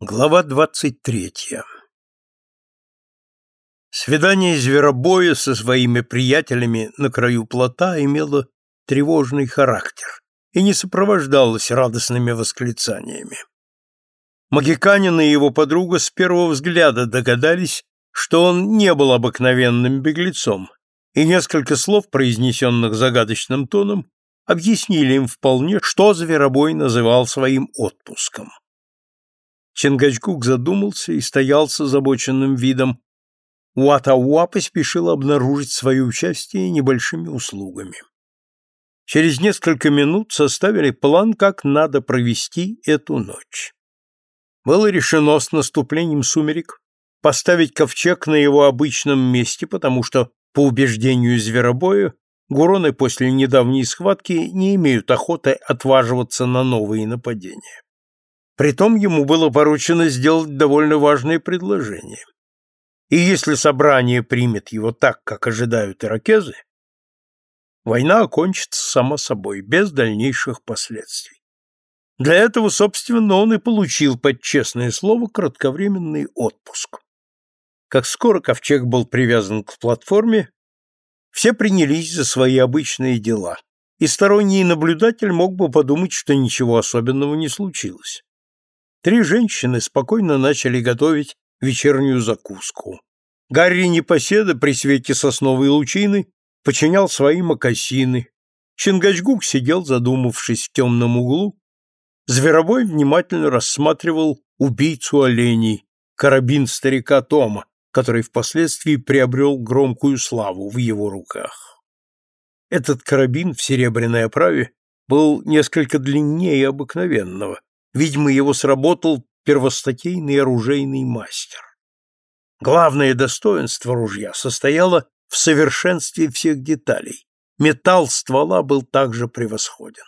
Глава двадцать третья Свидание зверобоя со своими приятелями на краю плота имело тревожный характер и не сопровождалось радостными восклицаниями. Магиканин и его подруга с первого взгляда догадались, что он не был обыкновенным беглецом, и несколько слов, произнесенных загадочным тоном, объяснили им вполне, что зверобой называл своим отпуском. Чингачгук задумался и стоял с озабоченным видом. Уатауа поспешил обнаружить свое участие небольшими услугами. Через несколько минут составили план, как надо провести эту ночь. Было решено с наступлением сумерек поставить ковчег на его обычном месте, потому что, по убеждению зверобоя, гуроны после недавней схватки не имеют охоты отваживаться на новые нападения. Притом ему было поручено сделать довольно важное предложение. И если собрание примет его так, как ожидают иракезы, война окончится само собой, без дальнейших последствий. Для этого, собственно, он и получил под честное слово кратковременный отпуск. Как скоро ковчег был привязан к платформе, все принялись за свои обычные дела, и сторонний наблюдатель мог бы подумать, что ничего особенного не случилось. Три женщины спокойно начали готовить вечернюю закуску. Гарри Непоседа при свете сосновой лучины починял свои мокасины. Чингачгук сидел, задумавшись в темном углу. Зверобой внимательно рассматривал убийцу оленей, карабин старика Тома, который впоследствии приобрел громкую славу в его руках. Этот карабин в серебряной оправе был несколько длиннее обыкновенного, Видимо, его сработал первостатейный оружейный мастер. Главное достоинство ружья состояло в совершенстве всех деталей. Металл ствола был также превосходен.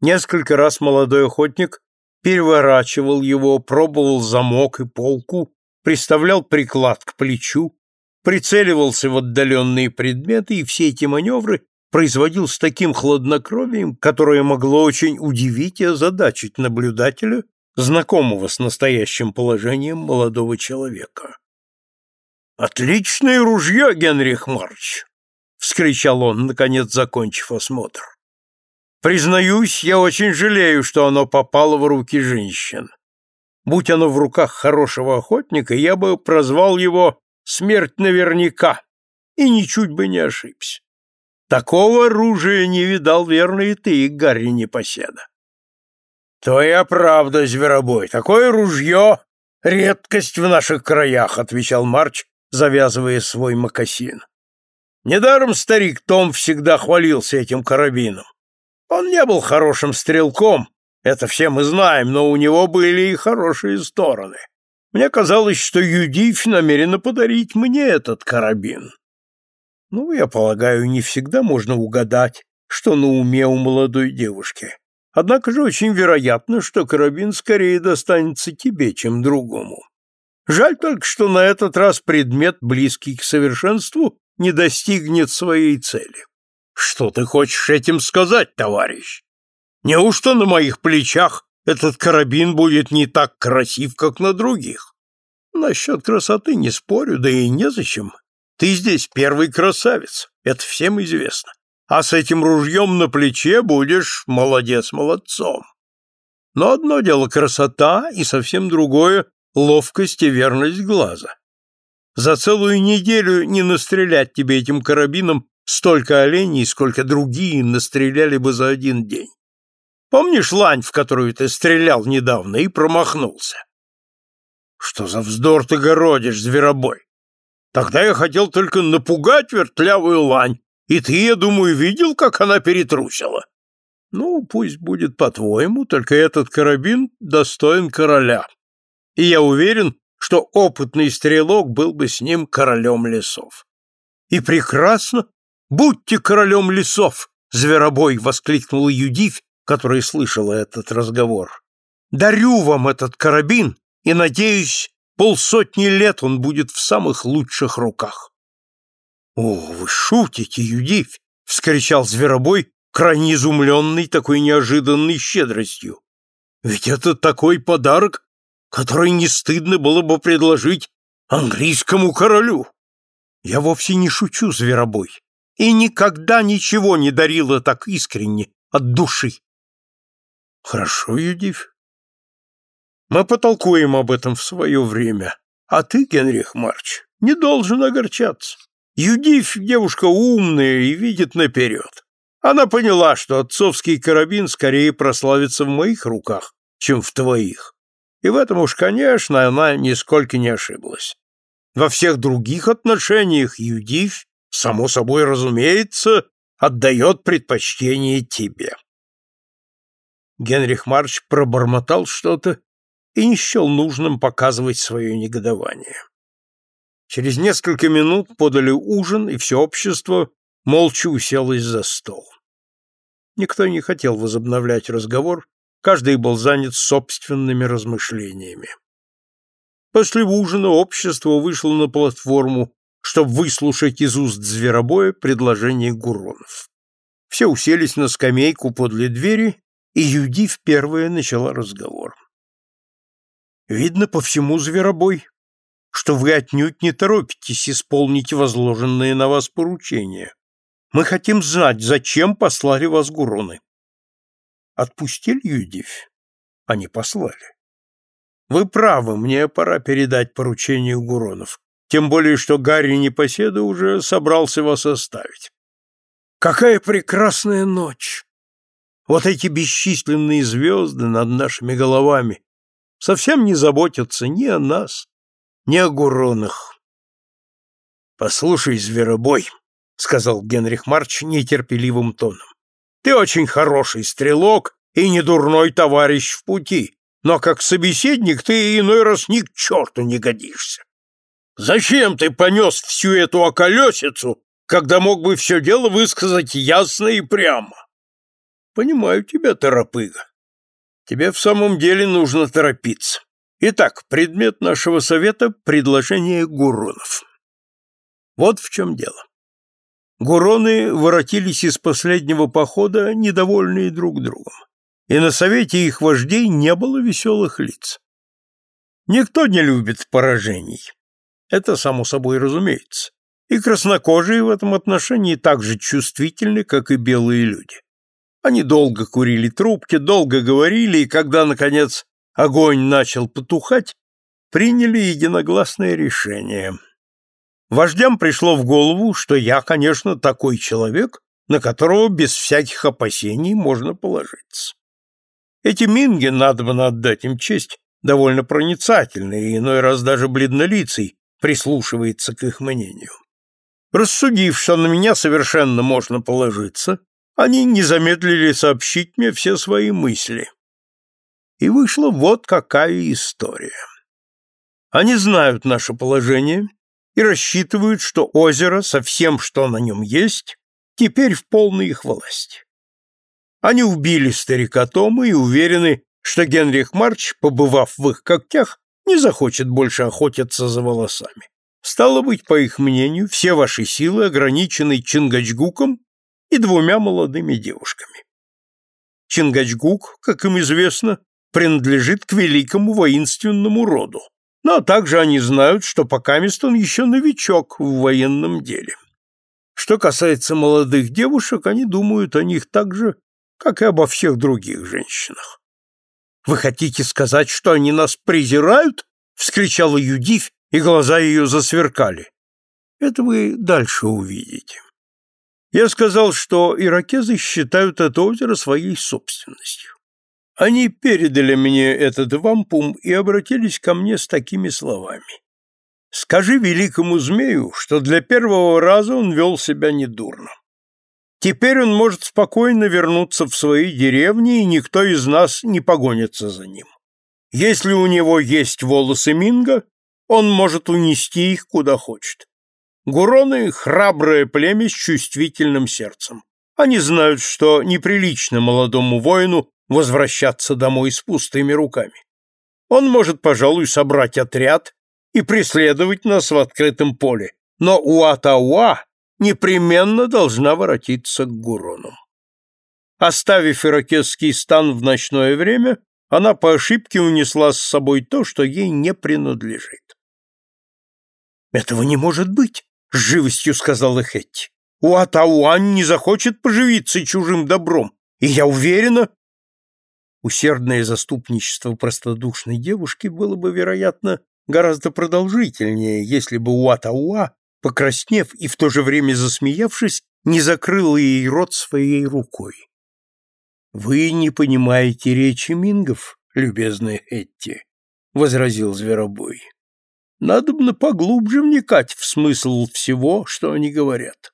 Несколько раз молодой охотник переворачивал его, пробовал замок и полку, приставлял приклад к плечу, прицеливался в отдаленные предметы, и все эти маневры производил с таким хладнокровием, которое могло очень удивить и озадачить наблюдателя, знакомого с настоящим положением молодого человека. «Отличное ружье, Генрих Марч!» — вскричал он, наконец закончив осмотр. «Признаюсь, я очень жалею, что оно попало в руки женщин. Будь оно в руках хорошего охотника, я бы прозвал его «Смерть наверняка» и ничуть бы не ошибся. Такого оружия не видал, верно, и ты, Гарри Непоседа. Твоя правда, зверобой, такое ружье — редкость в наших краях, — отвечал Марч, завязывая свой мокасин. Недаром старик Том всегда хвалился этим карабином. Он не был хорошим стрелком, это все мы знаем, но у него были и хорошие стороны. Мне казалось, что Юдифь намерена подарить мне этот карабин. Ну, я полагаю, не всегда можно угадать, что на уме у молодой девушки. Однако же очень вероятно, что карабин скорее достанется тебе, чем другому. Жаль только, что на этот раз предмет, близкий к совершенству, не достигнет своей цели. Что ты хочешь этим сказать, товарищ? Неужто на моих плечах этот карабин будет не так красив, как на других? Насчет красоты не спорю, да и незачем. Ты здесь первый красавец, это всем известно. А с этим ружьем на плече будешь молодец молодцом. Но одно дело красота, и совсем другое — ловкость и верность глаза. За целую неделю не настрелять тебе этим карабином столько оленей, сколько другие настреляли бы за один день. Помнишь лань, в которую ты стрелял недавно и промахнулся? Что за вздор ты городишь, зверобой? Тогда я хотел только напугать вертлявую лань, и ты, я думаю, видел, как она перетрусила. Ну, пусть будет по-твоему, только этот карабин достоин короля. И я уверен, что опытный стрелок был бы с ним королем лесов. И прекрасно, будьте королем лесов, зверобой воскликнула Юдивь, которая слышала этот разговор. Дарю вам этот карабин и надеюсь, Полсотни лет он будет в самых лучших руках. — О, вы шутите, Юдивь! — вскричал Зверобой, крайне изумленный такой неожиданной щедростью. — Ведь это такой подарок, который не стыдно было бы предложить английскому королю. Я вовсе не шучу, зверобой, и никогда ничего не дарила так искренне, от души. Хорошо, Юдив. Мы потолкуем об этом в свое время. А ты, Генрих Марч, не должен огорчаться. Юдив девушка умная и видит наперед. Она поняла, что отцовский карабин скорее прославится в моих руках, чем в твоих. И в этом уж, конечно, она нисколько не ошиблась. Во всех других отношениях Юдив, само собой разумеется, отдает предпочтение тебе. Генрих Марч пробормотал что-то и не счел нужным показывать свое негодование. Через несколько минут подали ужин, и все общество молча уселось за стол. Никто не хотел возобновлять разговор, каждый был занят собственными размышлениями. После ужина общество вышло на платформу, чтобы выслушать из уст зверобоя предложение Гуронов. Все уселись на скамейку подле двери, и Юдив первая начала разговор. «Видно по всему, зверобой, что вы отнюдь не торопитесь исполнить возложенные на вас поручения. Мы хотим знать, зачем послали вас Гуроны». Отпустили Юдив? Они послали. Вы правы, мне пора передать поручение Гуронов. Тем более, что Гарри Непоседа уже собрался вас оставить. Какая прекрасная ночь! Вот эти бесчисленные звезды над нашими головами совсем не заботятся ни о нас, ни о Гуронах. «Послушай, зверобой», — сказал Генрих Марч нетерпеливым тоном, — «ты очень хороший стрелок и недурной товарищ в пути, но как собеседник ты иной раз ни к черту не годишься. Зачем ты понес всю эту околесицу, когда мог бы все дело высказать ясно и прямо? Понимаю тебя, торопыга. Тебе в самом деле нужно торопиться. Итак, предмет нашего совета — предложение Гуронов. Вот в чем дело. Гуроны воротились из последнего похода, недовольные друг другом и на совете их вождей не было веселых лиц. Никто не любит поражений. Это само собой разумеется. И краснокожие в этом отношении так же чувствительны, как и белые люди. Они долго курили трубки, долго говорили, и когда, наконец, огонь начал потухать, приняли единогласное решение. Вождям пришло в голову, что я, конечно, такой человек, на которого без всяких опасений можно положиться. Эти минги, надо бы отдать им честь, довольно проницательные иной раз даже бледнолицый прислушивается к их мнению. Рассудив, что на меня совершенно можно положиться, они не замедлили сообщить мне все свои мысли. И вышла вот какая история. Они знают наше положение и рассчитывают, что озеро со всем, что на нем есть, теперь в полной их власти. Они убили старика Тома и уверены, что Генрих Марч, побывав в их когтях, не захочет больше охотиться за волосами. Стало быть, по их мнению, все ваши силы ограничены Чингачгуком и двумя молодыми девушками. Чингачгук, как им известно, принадлежит к великому воинственному роду, но также они знают, что пока он еще новичок в военном деле. Что касается молодых девушек, они думают о них так же, как и обо всех других женщинах. «Вы хотите сказать, что они нас презирают?» — вскричала Юдив, и глаза ее засверкали. «Это вы дальше увидите». Я сказал, что иракезы считают это озеро своей собственностью. Они передали мне этот вампум и обратились ко мне с такими словами. «Скажи великому змею, что для первого раза он вел себя недурно. Теперь он может спокойно вернуться в свои деревни, и никто из нас не погонится за ним. Если у него есть волосы Минга, он может унести их куда хочет. Гуроны — храброе племя с чувствительным сердцем. Они знают, что неприлично молодому воину возвращаться домой с пустыми руками. Он может, пожалуй, собрать отряд и преследовать нас в открытом поле, но Уатауа непременно должна воротиться к Гурону. Оставив иракесский стан в ночное время, она по ошибке унесла с собой то, что ей не принадлежит. «Этого не может быть!» — живостью сказала Хетти. «Уатауань не захочет поживиться чужим добром, и я уверена...» Усердное заступничество простодушной девушки было бы, вероятно, гораздо продолжительнее, если бы Уатауа, покраснев и в то же время засмеявшись, не закрыла ей рот своей рукой. «Вы не понимаете речи мингов, любезная Этти», — возразил Зверобой. Надобно поглубже вникать в смысл всего, что они говорят.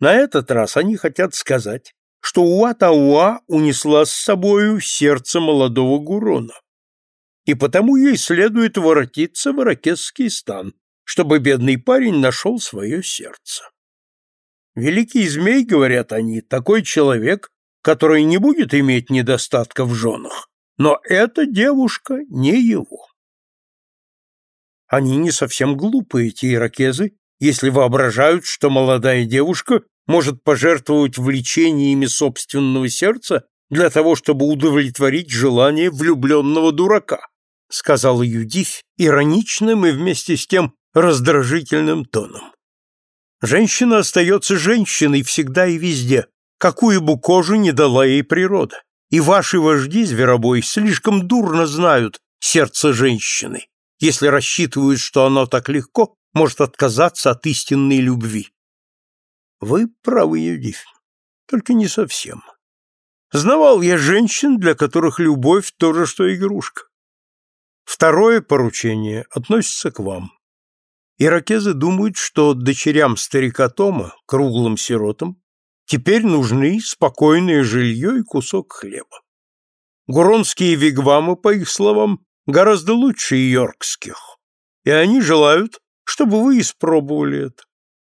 На этот раз они хотят сказать, что Уатауа унесла с собою сердце молодого Гурона. И потому ей следует воротиться в Иракесский стан, чтобы бедный парень нашел свое сердце. Великий змей, говорят они, такой человек, который не будет иметь недостатка в женах, но эта девушка не его. Они не совсем глупые, эти иракезы, если воображают, что молодая девушка может пожертвовать влечениями собственного сердца для того, чтобы удовлетворить желание влюбленного дурака, сказала Юдифь ироничным и вместе с тем раздражительным тоном. Женщина остается женщиной всегда и везде, какую бы кожу не дала ей природа. И ваши вожди, зверобой, слишком дурно знают сердце женщины если рассчитывают, что оно так легко может отказаться от истинной любви. Вы правы, Юдиф, только не совсем. Знавал я женщин, для которых любовь то же, что игрушка. Второе поручение относится к вам. Иракезы думают, что дочерям старика Тома, круглым сиротам, теперь нужны спокойное жилье и кусок хлеба. Гуронские вигвамы, по их словам, гораздо лучше йоркских, и они желают, чтобы вы испробовали это.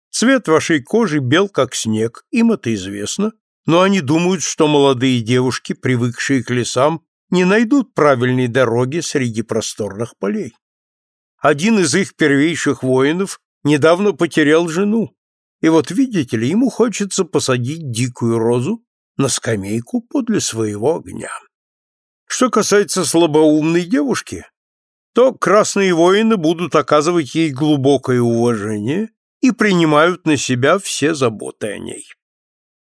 Цвет вашей кожи бел, как снег, им это известно, но они думают, что молодые девушки, привыкшие к лесам, не найдут правильной дороги среди просторных полей. Один из их первейших воинов недавно потерял жену, и вот, видите ли, ему хочется посадить дикую розу на скамейку подле своего огня. Что касается слабоумной девушки, то красные воины будут оказывать ей глубокое уважение и принимают на себя все заботы о ней.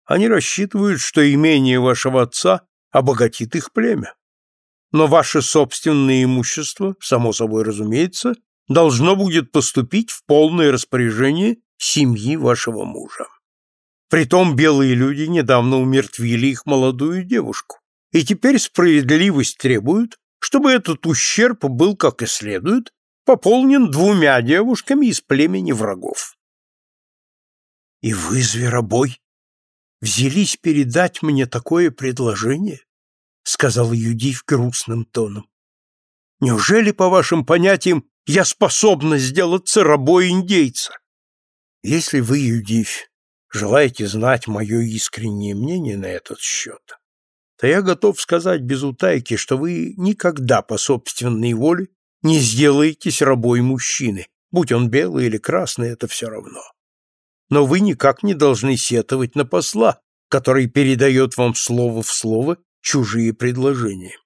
Они рассчитывают, что имение вашего отца обогатит их племя. Но ваше собственное имущество, само собой разумеется, должно будет поступить в полное распоряжение семьи вашего мужа. Притом белые люди недавно умертвили их молодую девушку и теперь справедливость требует, чтобы этот ущерб был, как и следует, пополнен двумя девушками из племени врагов. И вы, зверобой, взялись передать мне такое предложение? сказал Юдив грустным тоном. Неужели, по вашим понятиям, я способна сделаться рабой индейца? Если вы, Юдив, желаете знать мое искреннее мнение на этот счет, то я готов сказать без утайки, что вы никогда по собственной воле не сделаетесь рабой мужчины, будь он белый или красный, это все равно. Но вы никак не должны сетовать на посла, который передает вам слово в слово чужие предложения.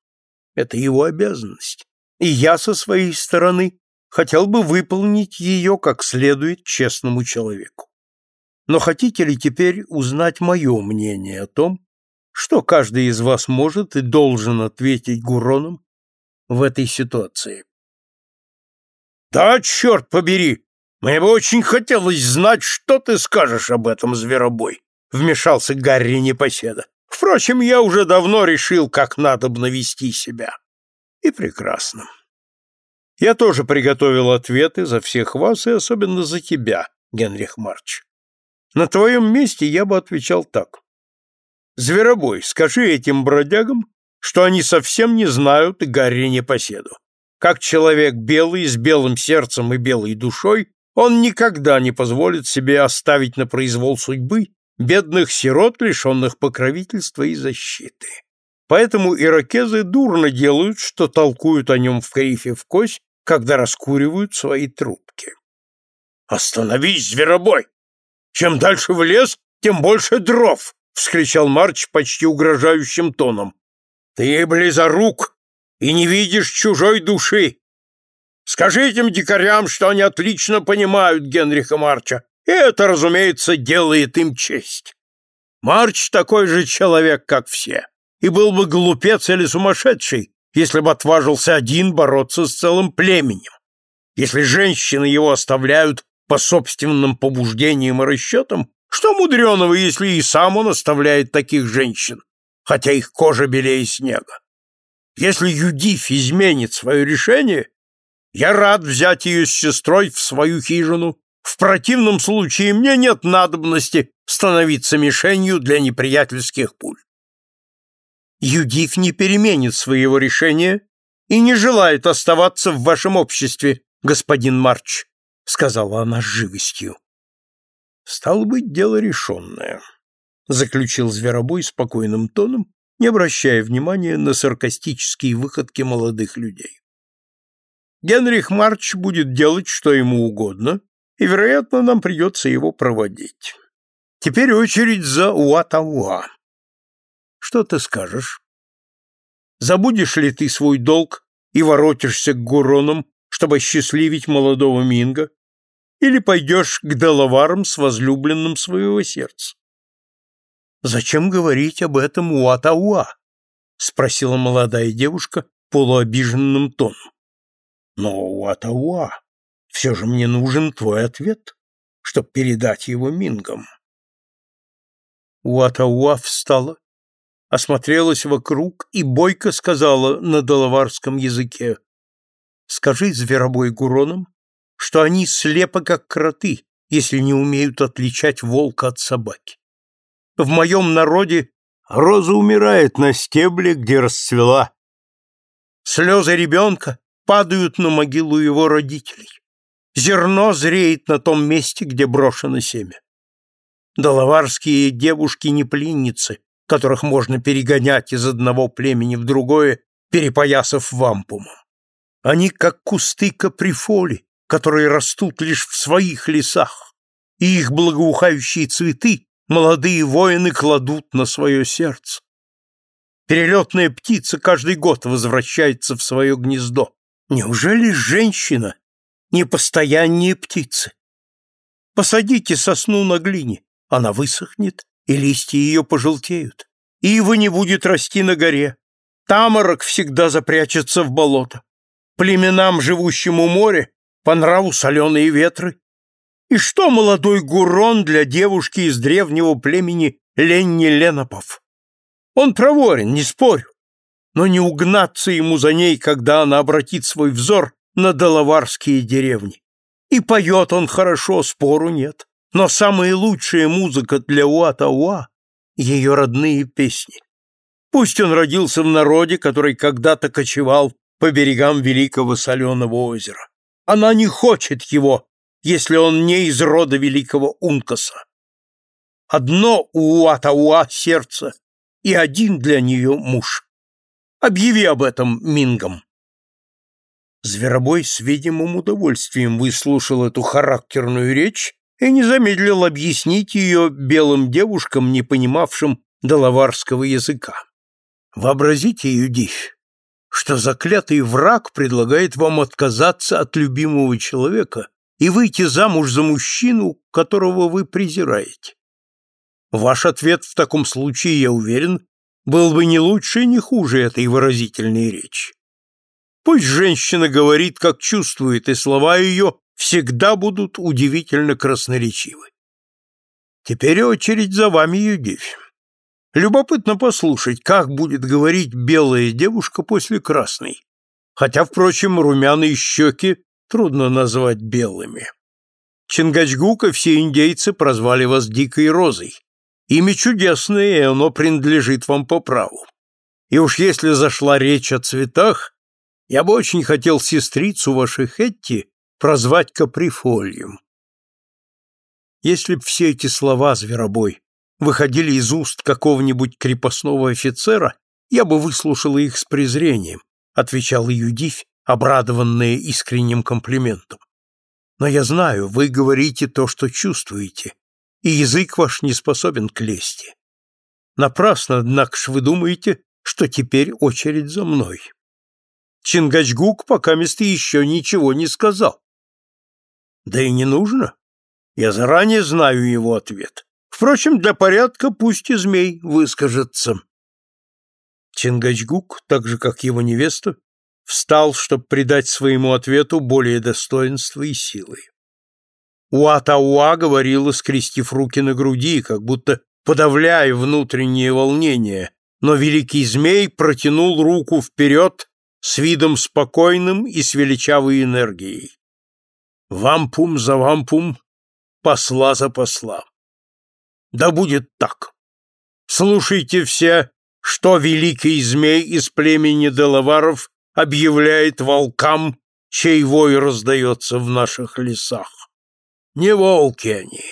Это его обязанность. И я со своей стороны хотел бы выполнить ее как следует честному человеку. Но хотите ли теперь узнать мое мнение о том, что каждый из вас может и должен ответить Гуронам в этой ситуации? Да, черт побери! Мне бы очень хотелось знать, что ты скажешь об этом, зверобой, вмешался Гарри Непоседа. Впрочем, я уже давно решил, как надо навести себя. И прекрасно. Я тоже приготовил ответы за всех вас и особенно за тебя, Генрих Марч. На твоем месте я бы отвечал так. Зверобой, скажи этим бродягам, что они совсем не знают Гарри Непоседу. Как человек белый, с белым сердцем и белой душой, он никогда не позволит себе оставить на произвол судьбы бедных сирот, лишенных покровительства и защиты. Поэтому иракезы дурно делают, что толкуют о нем в крифе в кость, когда раскуривают свои трубки. «Остановись, зверобой! Чем дальше в лес, тем больше дров!» — вскричал Марч почти угрожающим тоном. «Ты, близорук, и не видишь чужой души. Скажи этим дикарям, что они отлично понимают Генриха Марча, и это, разумеется, делает им честь. Марч такой же человек, как все, и был бы глупец или сумасшедший, если бы отважился один бороться с целым племенем. Если женщины его оставляют по собственным побуждениям и расчетам, что мудреного, если и сам он оставляет таких женщин, хотя их кожа белее снега? Если Юдиф изменит свое решение, я рад взять ее с сестрой в свою хижину. В противном случае мне нет надобности становиться мишенью для неприятельских пуль. Юдиф не переменит своего решения и не желает оставаться в вашем обществе, господин Марч, — сказала она с живостью. — Стало быть, дело решенное, — заключил Зверобой спокойным тоном, не обращая внимания на саркастические выходки молодых людей. Генрих Марч будет делать, что ему угодно, и, вероятно, нам придется его проводить. Теперь очередь за Уатауа. Что ты скажешь? Забудешь ли ты свой долг и воротишься к Гуронам, чтобы счастливить молодого Минга, или пойдешь к Делаварам с возлюбленным своего сердца? Зачем говорить об этом Уатауа? спросила молодая девушка полуобиженным тоном. Но Уатауа, все же мне нужен твой ответ, чтобы передать его Мингам. Уатауа встала, осмотрелась вокруг и бойко сказала на доловарском языке Скажи зверобой Гуронам, что они слепы, как кроты, если не умеют отличать волка от собаки. В моем народе роза умирает на стебле, где расцвела. Слезы ребенка падают на могилу его родителей. Зерно зреет на том месте, где брошено семя. Доловарские девушки не пленницы, которых можно перегонять из одного племени в другое, перепоясав вампумом. Они как кусты каприфоли, которые растут лишь в своих лесах, и их благоухающие цветы молодые воины кладут на свое сердце. Перелетная птица каждый год возвращается в свое гнездо. Неужели женщина не постояннее птицы? Посадите сосну на глине, она высохнет, и листья ее пожелтеют. Ива не будет расти на горе. Тамарок всегда запрячется в болото племенам, живущим у моря, по нраву соленые ветры? И что молодой Гурон для девушки из древнего племени Ленни Ленопов? Он проворен, не спорю, но не угнаться ему за ней, когда она обратит свой взор на доловарские деревни. И поет он хорошо, спору нет, но самая лучшая музыка для Уатауа — ее родные песни. Пусть он родился в народе, который когда-то кочевал по берегам великого соленого озера. Она не хочет его, если он не из рода великого Ункаса. Одно у Уатауа сердце и один для нее муж. Объяви об этом Мингам. Зверобой с видимым удовольствием выслушал эту характерную речь и не замедлил объяснить ее белым девушкам, не понимавшим доловарского языка. Вообразите, Юдифь, что заклятый враг предлагает вам отказаться от любимого человека и выйти замуж за мужчину, которого вы презираете. Ваш ответ в таком случае, я уверен, был бы не лучше и не хуже этой выразительной речи. Пусть женщина говорит, как чувствует, и слова ее всегда будут удивительно красноречивы. Теперь очередь за вами, Юдивь. Любопытно послушать, как будет говорить белая девушка после красной. Хотя, впрочем, румяные щеки трудно назвать белыми. Чингачгука все индейцы прозвали вас Дикой Розой. Имя чудесное, и оно принадлежит вам по праву. И уж если зашла речь о цветах, я бы очень хотел сестрицу вашей Хетти прозвать Каприфольем. Если б все эти слова, зверобой, выходили из уст какого-нибудь крепостного офицера, я бы выслушала их с презрением, отвечала Юдифь, обрадованная искренним комплиментом. Но я знаю, вы говорите то, что чувствуете, и язык ваш не способен к лести. Напрасно, однако ж, вы думаете, что теперь очередь за мной. Чингачгук пока место еще ничего не сказал. Да и не нужно. Я заранее знаю его ответ. Впрочем, для порядка пусть и змей выскажется. Чингачгук, так же как его невеста, встал, чтобы придать своему ответу более достоинства и силы. Уатауа говорила, скрестив руки на груди, как будто подавляя внутреннее волнение, но великий змей протянул руку вперед с видом спокойным и с величавой энергией. Вампум за вампум, посла за посла. Да будет так. Слушайте все, что великий змей из племени Делаваров объявляет волкам, чей вой раздается в наших лесах. Не волки они,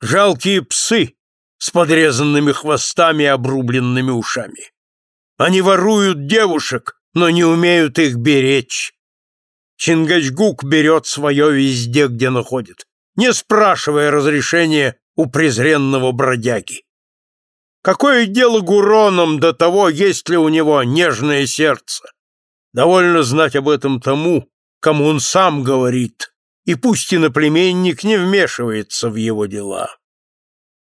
жалкие псы с подрезанными хвостами и обрубленными ушами. Они воруют девушек, но не умеют их беречь. Чингачгук берет свое везде, где находит, не спрашивая разрешения у презренного бродяги. Какое дело Гуронам до того, есть ли у него нежное сердце? Довольно знать об этом тому, кому он сам говорит, и пусть иноплеменник не вмешивается в его дела.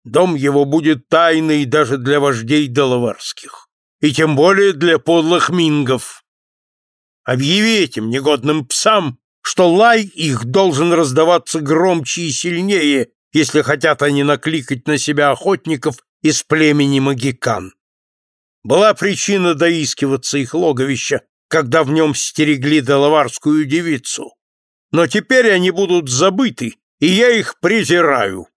Дом его будет тайный даже для вождей доловарских, и тем более для подлых мингов. Объяви этим негодным псам, что лай их должен раздаваться громче и сильнее, если хотят они накликать на себя охотников из племени Магикан. Была причина доискиваться их логовища когда в нем стерегли доловарскую девицу. Но теперь они будут забыты, и я их презираю.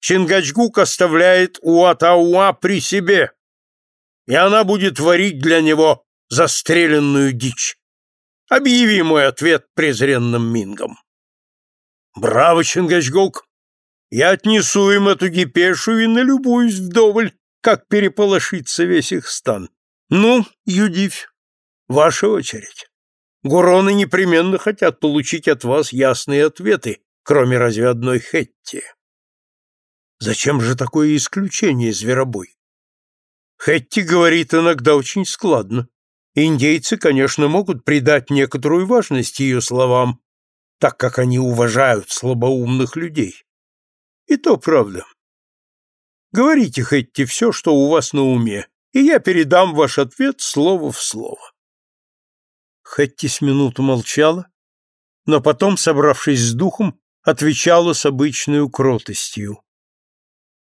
Чингачгук оставляет Уатауа при себе, и она будет варить для него застреленную дичь. Объяви мой ответ презренным мингам. Браво, Чингачгук! Я отнесу им эту гипешу и налюбуюсь вдоволь, как переполошится весь их стан. Ну, Юдивь, Ваша очередь. Гуроны непременно хотят получить от вас ясные ответы, кроме разве одной Хетти. Зачем же такое исключение, зверобой? Хетти говорит иногда очень складно. Индейцы, конечно, могут придать некоторую важность ее словам, так как они уважают слабоумных людей. И то правда. Говорите, Хетти, все, что у вас на уме, и я передам ваш ответ слово в слово. Хэтти с минуту молчала, но потом, собравшись с духом, отвечала с обычной кротостью.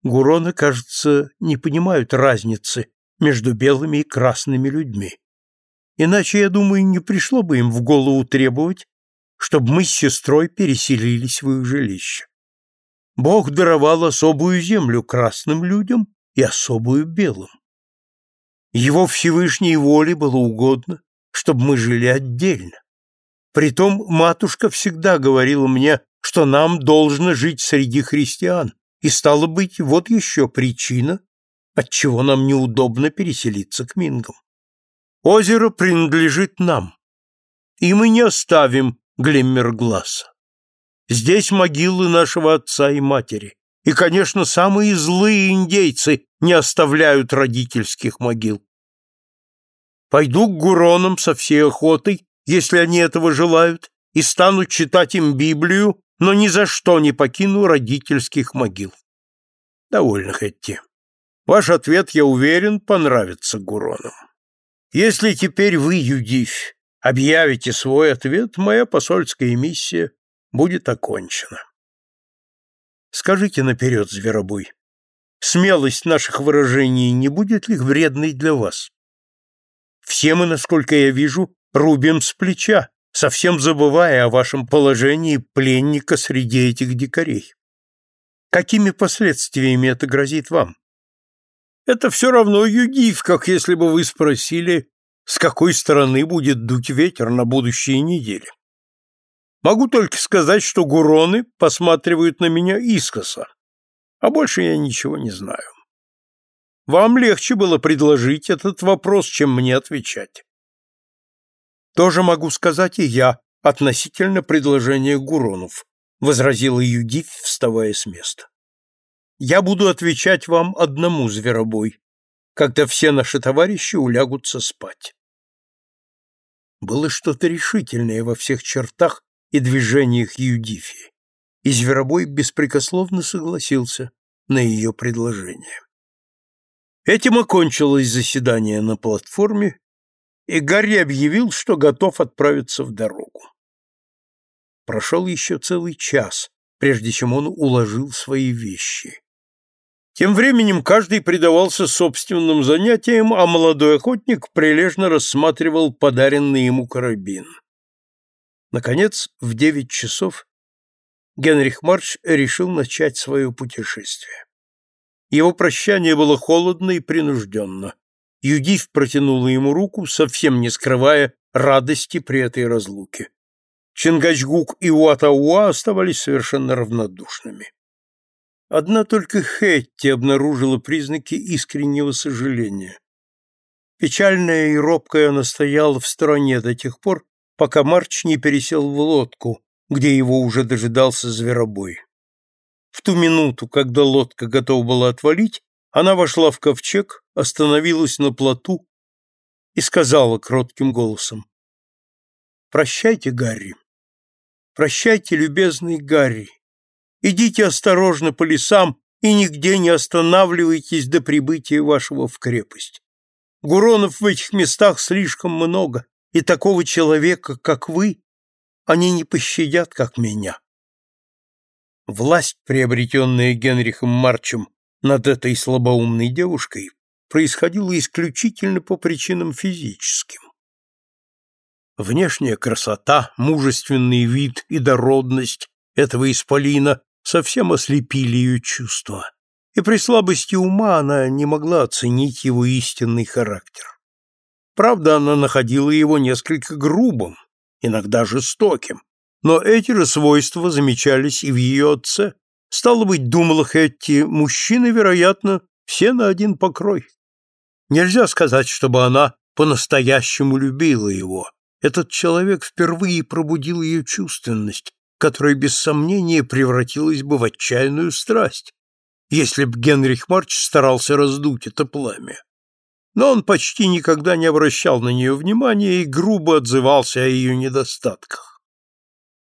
Гуроны, кажется, не понимают разницы между белыми и красными людьми. Иначе, я думаю, не пришло бы им в голову требовать, чтобы мы с сестрой переселились в их жилище. Бог даровал особую землю красным людям и особую белым. Его Всевышней воле было угодно, чтобы мы жили отдельно. Притом матушка всегда говорила мне, что нам должно жить среди христиан, и стало быть, вот еще причина, отчего нам неудобно переселиться к Мингам. Озеро принадлежит нам, и мы не оставим Глеммергласа. Здесь могилы нашего отца и матери, и, конечно, самые злые индейцы не оставляют родительских могил. Пойду к гуронам со всей охотой, если они этого желают, и стану читать им Библию, но ни за что не покину родительских могил. Довольно, Хэтти. Ваш ответ, я уверен, понравится гуронам. Если теперь вы, Юдивь, объявите свой ответ, моя посольская миссия будет окончена. Скажите наперед, Зверобой, смелость наших выражений не будет ли вредной для вас? Все мы, насколько я вижу, рубим с плеча, совсем забывая о вашем положении пленника среди этих дикарей. Какими последствиями это грозит вам? Это все равно юдив, как если бы вы спросили, с какой стороны будет дуть ветер на будущие недели. Могу только сказать, что гуроны посматривают на меня искоса, а больше я ничего не знаю. Вам легче было предложить этот вопрос, чем мне отвечать. Тоже могу сказать и я относительно предложения Гуронов, возразила Юдив, вставая с места. Я буду отвечать вам одному, зверобой, когда все наши товарищи улягутся спать. Было что-то решительное во всех чертах и движениях Юдифи, и Зверобой беспрекословно согласился на ее предложение. Этим окончилось заседание на платформе, и Гарри объявил, что готов отправиться в дорогу. Прошел еще целый час, прежде чем он уложил свои вещи. Тем временем каждый предавался собственным занятиям, а молодой охотник прилежно рассматривал подаренный ему карабин. Наконец, в девять часов Генрих Марч решил начать свое путешествие. Его прощание было холодно и принужденно. Юдив протянула ему руку, совсем не скрывая радости при этой разлуке. Чингачгук и Уатауа оставались совершенно равнодушными. Одна только Хетти обнаружила признаки искреннего сожаления. Печальная и робкая она стояла в стороне до тех пор, пока Марч не пересел в лодку, где его уже дожидался зверобой. В ту минуту, когда лодка готова была отвалить, она вошла в ковчег, остановилась на плоту и сказала кротким голосом. «Прощайте, Гарри. Прощайте, любезный Гарри. Идите осторожно по лесам и нигде не останавливайтесь до прибытия вашего в крепость. Гуронов в этих местах слишком много, и такого человека, как вы, они не пощадят, как меня. Власть, приобретенная Генрихом Марчем над этой слабоумной девушкой, происходила исключительно по причинам физическим. Внешняя красота, мужественный вид и дородность этого исполина совсем ослепили ее чувства, и при слабости ума она не могла оценить его истинный характер. Правда, она находила его несколько грубым, иногда жестоким, но эти же свойства замечались и в ее отце. Стало быть, думала Хэтти, мужчины, вероятно, все на один покрой. Нельзя сказать, чтобы она по-настоящему любила его. Этот человек впервые пробудил ее чувственность, которая без сомнения превратилась бы в отчаянную страсть, если б Генрих Марч старался раздуть это пламя. Но он почти никогда не обращал на нее внимания и грубо отзывался о ее недостатках.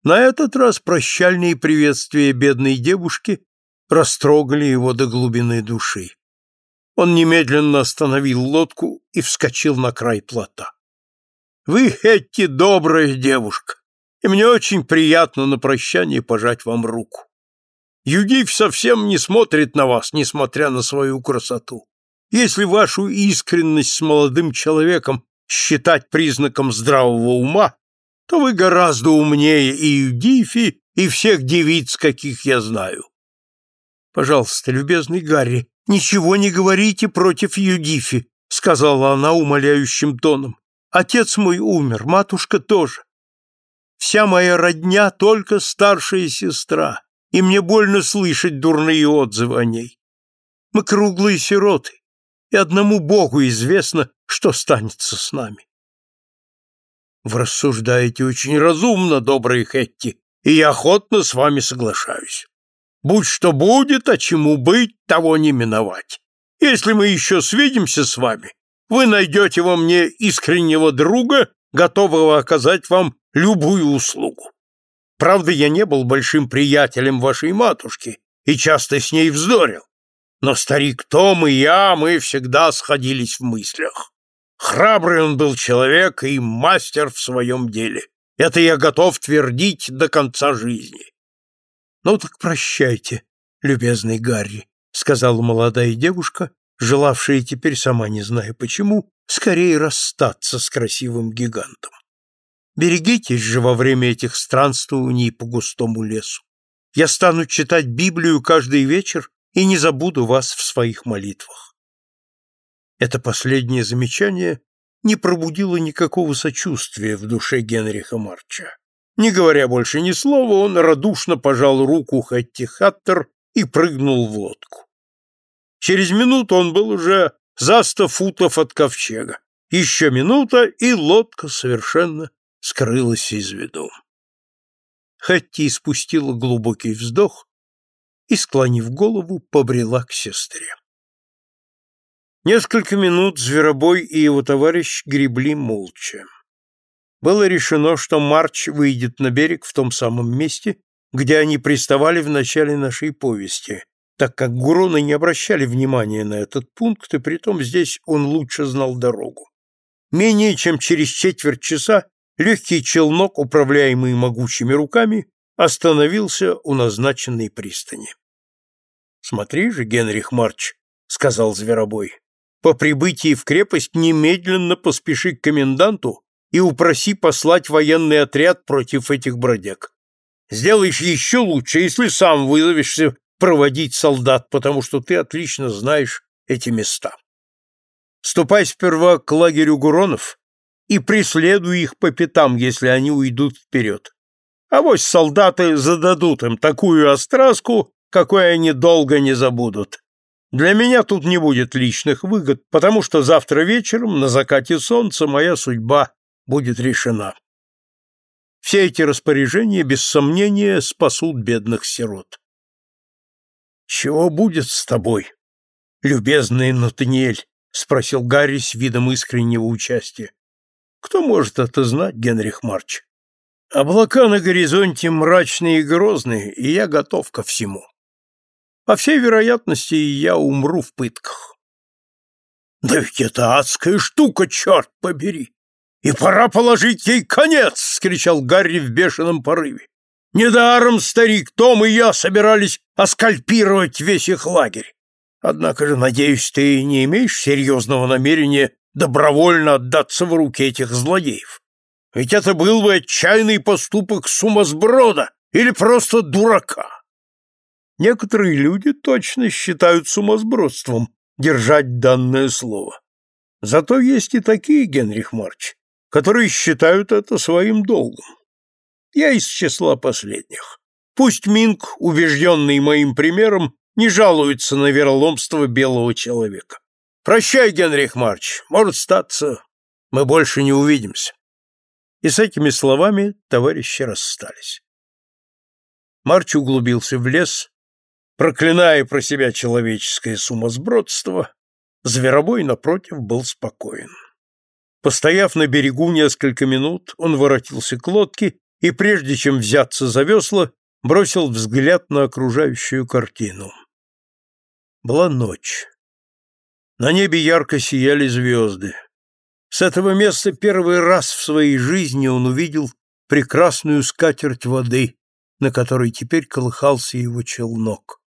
На этот раз прощальные приветствия бедной девушки растрогали его до глубины души. Он немедленно остановил лодку и вскочил на край плота. «Вы, Хетти, добрая девушка, и мне очень приятно на прощание пожать вам руку. Юдив совсем не смотрит на вас, несмотря на свою красоту. Если вашу искренность с молодым человеком считать признаком здравого ума, то вы гораздо умнее и Юдифи, и всех девиц, каких я знаю. Пожалуйста, любезный Гарри, ничего не говорите против Юдифи, сказала она умоляющим тоном. Отец мой умер, матушка тоже. Вся моя родня только старшая сестра, и мне больно слышать дурные отзывы о ней. Мы круглые сироты, и одному Богу известно, что станется с нами. Вы рассуждаете очень разумно, добрый Хетти, и я охотно с вами соглашаюсь. Будь что будет, а чему быть, того не миновать. Если мы еще свидимся с вами, вы найдете во мне искреннего друга, готового оказать вам любую услугу. Правда, я не был большим приятелем вашей матушки и часто с ней вздорил. Но старик Том и я, мы всегда сходились в мыслях. Храбрый он был человек и мастер в своем деле. Это я готов твердить до конца жизни. Ну так прощайте, любезный Гарри, сказала молодая девушка, желавшая теперь сама не зная почему, скорее расстаться с красивым гигантом. Берегитесь же во время этих странствований по густому лесу. Я стану читать Библию каждый вечер и не забуду вас в своих молитвах. Это последнее замечание не пробудило никакого сочувствия в душе Генриха Марча. Не говоря больше ни слова, он радушно пожал руку Хэтти Хаттер и прыгнул в лодку. Через минуту он был уже за сто футов от ковчега. Еще минута, и лодка совершенно скрылась из виду. Хэтти испустила глубокий вздох и, склонив голову, побрела к сестре. Несколько минут Зверобой и его товарищ гребли молча. было решено, что Марч выйдет на берег в том самом месте, где они приставали в начале нашей повести, так как гуроны не обращали внимания на этот пункт, и притом здесь он лучше знал дорогу. Менее чем через четверть часа легкий челнок, управляемый могучими руками, остановился у назначенной пристани. «Смотри же, Генрих Марч», — сказал Зверобой, — «по прибытии в крепость немедленно поспеши к коменданту и упроси послать военный отряд против этих бродяг. Сделаешь еще лучше, если сам вызовешься проводить солдат, потому что ты отлично знаешь эти места. Ступай сперва к лагерю Гуронов и преследуй их по пятам, если они уйдут вперед. А вот солдаты зададут им такую остраску, какой они долго не забудут. Для меня тут не будет личных выгод, потому что завтра вечером на закате солнца моя судьба будет решена. Все эти распоряжения, без сомнения, спасут бедных сирот. «Чего будет с тобой, любезный Натаниэль?» — спросил Гарри с видом искреннего участия. «Кто может это знать, Генрих Марч? Облака на горизонте мрачные и грозные, и я готов ко всему. По всей вероятности, я умру в пытках». «Да ведь это адская штука, черт побери! И пора положить ей конец!» — скричал Гарри в бешеном порыве. Недаром старик Том и я собирались оскальпировать весь их лагерь. Однако же, надеюсь, ты не имеешь серьезного намерения добровольно отдаться в руки этих злодеев. Ведь это был бы отчаянный поступок сумасброда или просто дурака. Некоторые люди точно считают сумасбродством держать данное слово. Зато есть и такие, Генрих Марч, которые считают это своим долгом. Я из числа последних. Пусть Минг, убежденный моим примером, не жалуется на вероломство белого человека. Прощай, Генрих Марч, может статься, мы больше не увидимся. И с этими словами товарищи расстались. Марч углубился в лес, проклиная про себя человеческое сумасбродство, зверобой, напротив, был спокоен. Постояв на берегу несколько минут, он воротился к лодке и, прежде чем взяться за весла, бросил взгляд на окружающую картину. Была ночь. На небе ярко сияли звезды. С этого места первый раз в своей жизни он увидел прекрасную скатерть воды, на которой теперь колыхался его челнок.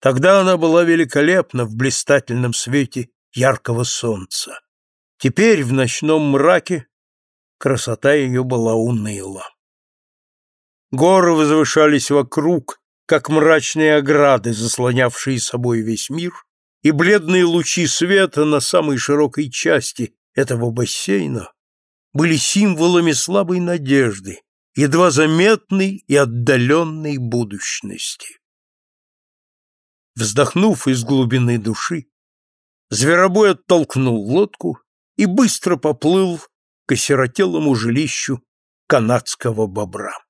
Тогда она была великолепна в блистательном свете яркого солнца. Теперь в ночном мраке красота ее была уныла. Горы возвышались вокруг, как мрачные ограды, заслонявшие собой весь мир, и бледные лучи света на самой широкой части этого бассейна были символами слабой надежды, едва заметной и отдаленной будущности. Вздохнув из глубины души, зверобой оттолкнул лодку и быстро поплыл к осиротелому жилищу канадского бобра.